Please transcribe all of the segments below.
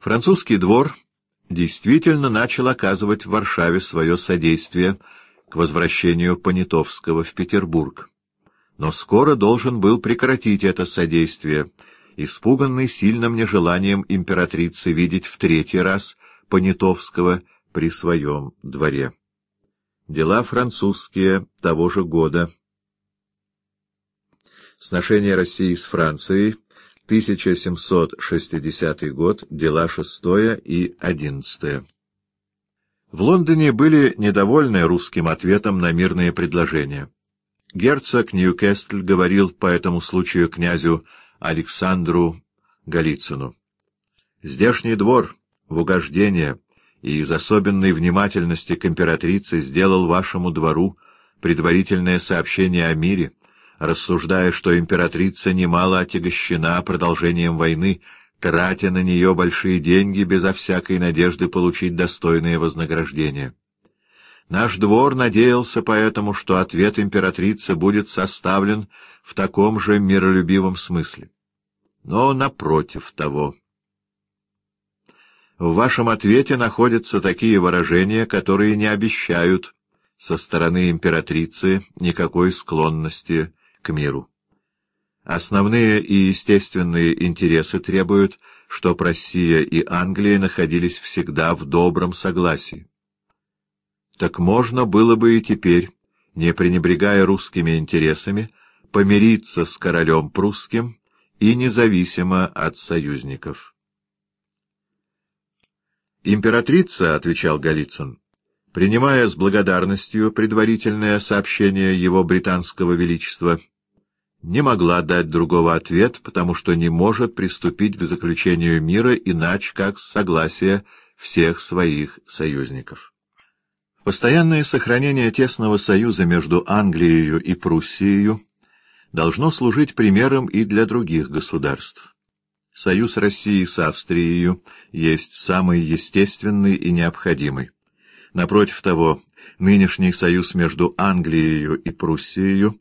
Французский двор действительно начал оказывать в Варшаве свое содействие к возвращению Понятовского в Петербург. Но скоро должен был прекратить это содействие, испуганный сильным нежеланием императрицы видеть в третий раз Понятовского при своем дворе. Дела французские того же года. Сношение России с Францией, 1760 год, дела шестое и одиннадцатое. В Лондоне были недовольны русским ответом на мирные предложения. Герцог Ньюкесль говорил по этому случаю князю Александру Голицыну. «Здешний двор в угождение и из особенной внимательности к императрице сделал вашему двору предварительное сообщение о мире, рассуждая, что императрица немало отягощена продолжением войны, тратя на нее большие деньги безо всякой надежды получить достойное вознаграждение. Наш двор надеялся поэтому, что ответ императрицы будет составлен в таком же миролюбивом смысле. Но напротив того. В вашем ответе находятся такие выражения, которые не обещают со стороны императрицы никакой склонности к миру. Основные и естественные интересы требуют, чтобы Россия и Англия находились всегда в добром согласии. Так можно было бы и теперь, не пренебрегая русскими интересами, помириться с королем прусским и независимо от союзников. «Императрица», — отвечал Голицын, — принимая с благодарностью предварительное сообщение его британского величества, не могла дать другого ответа, потому что не может приступить к заключению мира иначе, как с согласия всех своих союзников. Постоянное сохранение тесного союза между Англией и Пруссией должно служить примером и для других государств. Союз России с Австрией есть самый естественный и необходимый. Напротив того, нынешний союз между Англией и Пруссией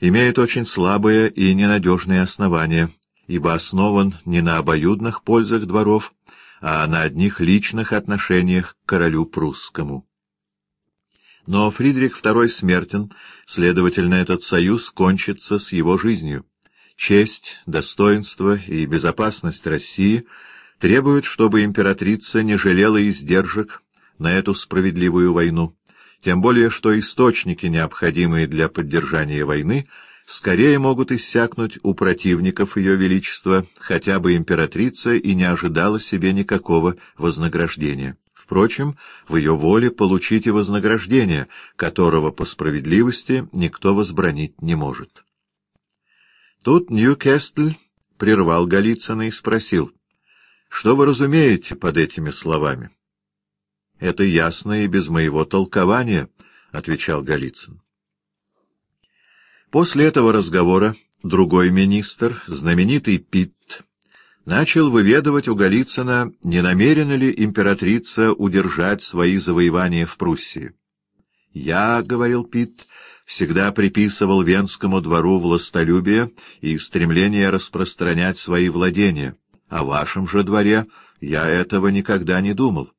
имеет очень слабые и ненадежные основания, ибо основан не на обоюдных пользах дворов, а на одних личных отношениях к королю прусскому. Но Фридрих II смертен, следовательно, этот союз кончится с его жизнью. Честь, достоинство и безопасность России требуют, чтобы императрица не жалела издержек на эту справедливую войну тем более что источники, необходимые для поддержания войны, скорее могут иссякнуть у противников Ее Величества, хотя бы императрица и не ожидала себе никакого вознаграждения. Впрочем, в ее воле получить и вознаграждение, которого по справедливости никто возбранить не может. Тут Ньюкестль прервал Голицына и спросил, «Что вы разумеете под этими словами?» — Это ясно и без моего толкования, — отвечал Голицын. После этого разговора другой министр, знаменитый Питт, начал выведывать у Голицына, не намерена ли императрица удержать свои завоевания в Пруссии. «Я, — говорил Питт, — всегда приписывал Венскому двору властолюбие и стремление распространять свои владения, в вашем же дворе я этого никогда не думал.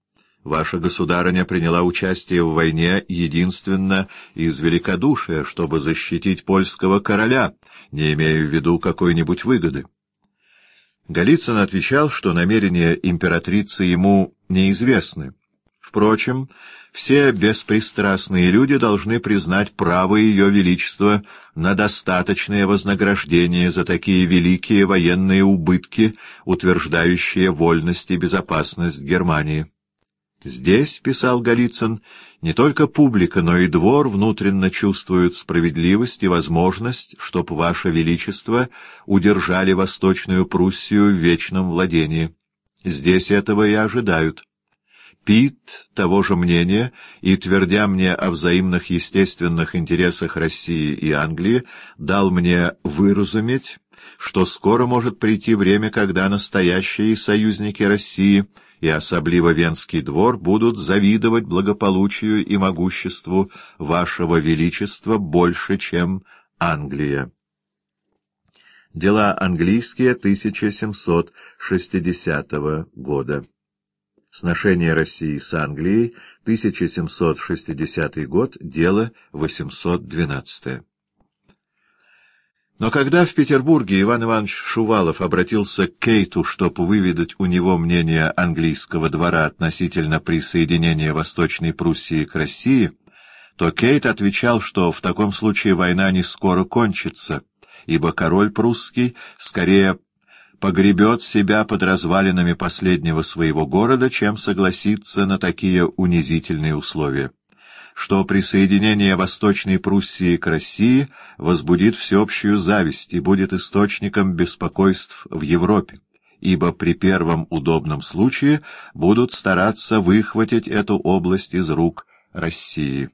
Ваша государыня приняла участие в войне единственно из великодушия, чтобы защитить польского короля, не имея в виду какой-нибудь выгоды. Голицын отвечал, что намерения императрицы ему неизвестны. Впрочем, все беспристрастные люди должны признать право Ее Величества на достаточное вознаграждение за такие великие военные убытки, утверждающие вольность и безопасность Германии. Здесь, — писал Голицын, — не только публика, но и двор внутренно чувствуют справедливость и возможность, чтоб Ваше Величество удержали Восточную Пруссию в вечном владении. Здесь этого и ожидают. Пит того же мнения и, твердя мне о взаимных естественных интересах России и Англии, дал мне выразуметь, что скоро может прийти время, когда настоящие союзники России — и особливо Венский двор будут завидовать благополучию и могуществу вашего величества больше, чем Англия. Дела английские 1760 года Сношение России с Англией, 1760 год, дело 812. Но когда в Петербурге Иван Иванович Шувалов обратился к Кейту, чтобы выведать у него мнение английского двора относительно присоединения Восточной Пруссии к России, то Кейт отвечал, что в таком случае война не скоро кончится, ибо король прусский скорее погребет себя под развалинами последнего своего города, чем согласится на такие унизительные условия что присоединение Восточной Пруссии к России возбудит всеобщую зависть и будет источником беспокойств в Европе, ибо при первом удобном случае будут стараться выхватить эту область из рук России.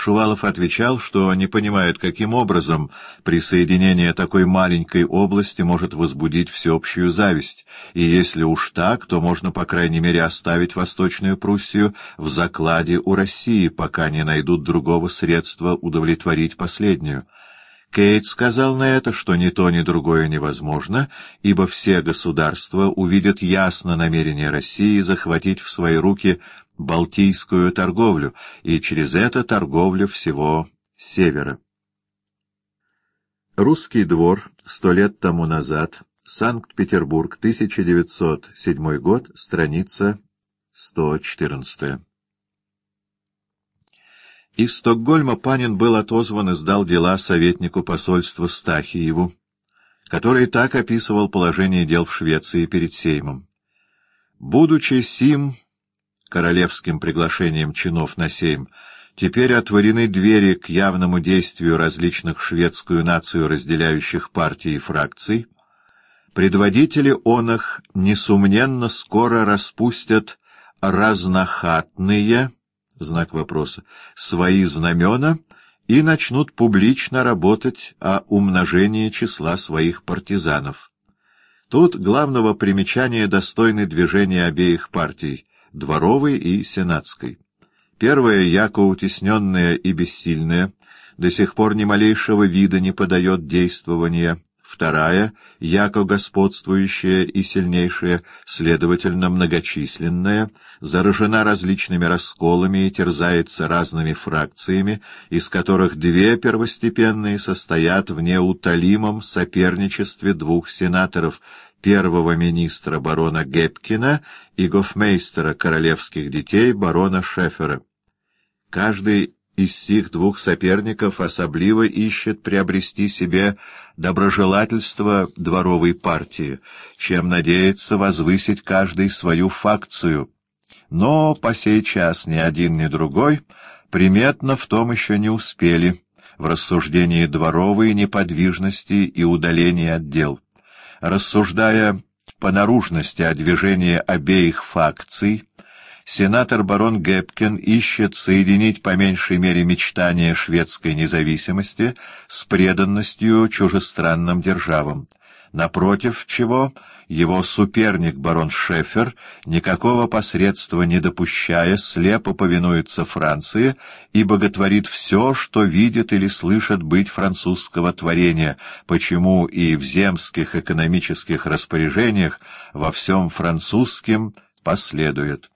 Шувалов отвечал, что не понимает, каким образом присоединение такой маленькой области может возбудить всеобщую зависть, и если уж так, то можно, по крайней мере, оставить Восточную Пруссию в закладе у России, пока не найдут другого средства удовлетворить последнюю. Кейт сказал на это, что ни то, ни другое невозможно, ибо все государства увидят ясно намерение России захватить в свои руки Балтийскую торговлю и через это торговлю всего Севера. Русский двор сто лет тому назад, Санкт-Петербург, 1907 год, страница 114. Из Стокгольма Панин был отозван и сдал дела советнику посольства Стахиеву, который так описывал положение дел в Швеции перед Сеймом. «Будучи сим королевским приглашением чинов на сейм, теперь отворены двери к явному действию различных шведскую нацию разделяющих партий и фракций, предводители он их, несомненно, скоро распустят разнохатные, знак вопроса, свои знамена и начнут публично работать о умножении числа своих партизанов. Тут главного примечания достойны движения обеих партий — дворовой и сенатской. Первая, яко утесненная и бессильная, до сих пор ни малейшего вида не подает действования, вторая, яко господствующая и сильнейшая, следовательно, многочисленная, заражена различными расколами и терзается разными фракциями, из которых две первостепенные состоят в неутолимом соперничестве двух сенаторов, первого министра барона Гепкина и гофмейстера королевских детей барона Шефера. Каждый из сих двух соперников особливо ищет приобрести себе доброжелательство дворовой партии, чем надеется возвысить каждый свою факцию. Но по сей час ни один, ни другой приметно в том еще не успели, в рассуждении дворовой неподвижности и удалении от дел рассуждая по наружности о движении обеих факций, сенатор барон Гепкин ищет соединить по меньшей мере мечтания шведской независимости с преданностью чужестранным державам напротив чего его суперник барон Шефер, никакого посредства не допущая, слепо повинуется Франции и боготворит все, что видит или слышит быть французского творения, почему и в земских экономических распоряжениях во всем французским последует.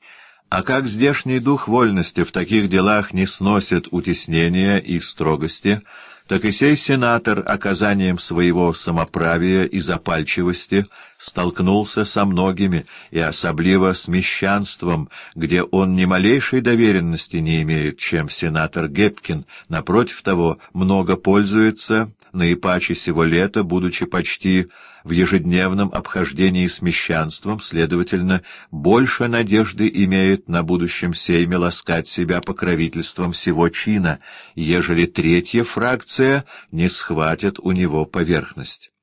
А как здешний дух вольности в таких делах не сносит утеснения и строгости, так и сей сенатор оказанием своего самоправия и запальчивости столкнулся со многими, и особливо с мещанством, где он ни малейшей доверенности не имеет, чем сенатор Гепкин, напротив того, много пользуется, наипаче сего лета, будучи почти в ежедневном обхождении с мещанством, следовательно, больше надежды имеет на будущем сейме ласкать себя покровительством всего чина, ежели третья фракция не схватит у него поверхность.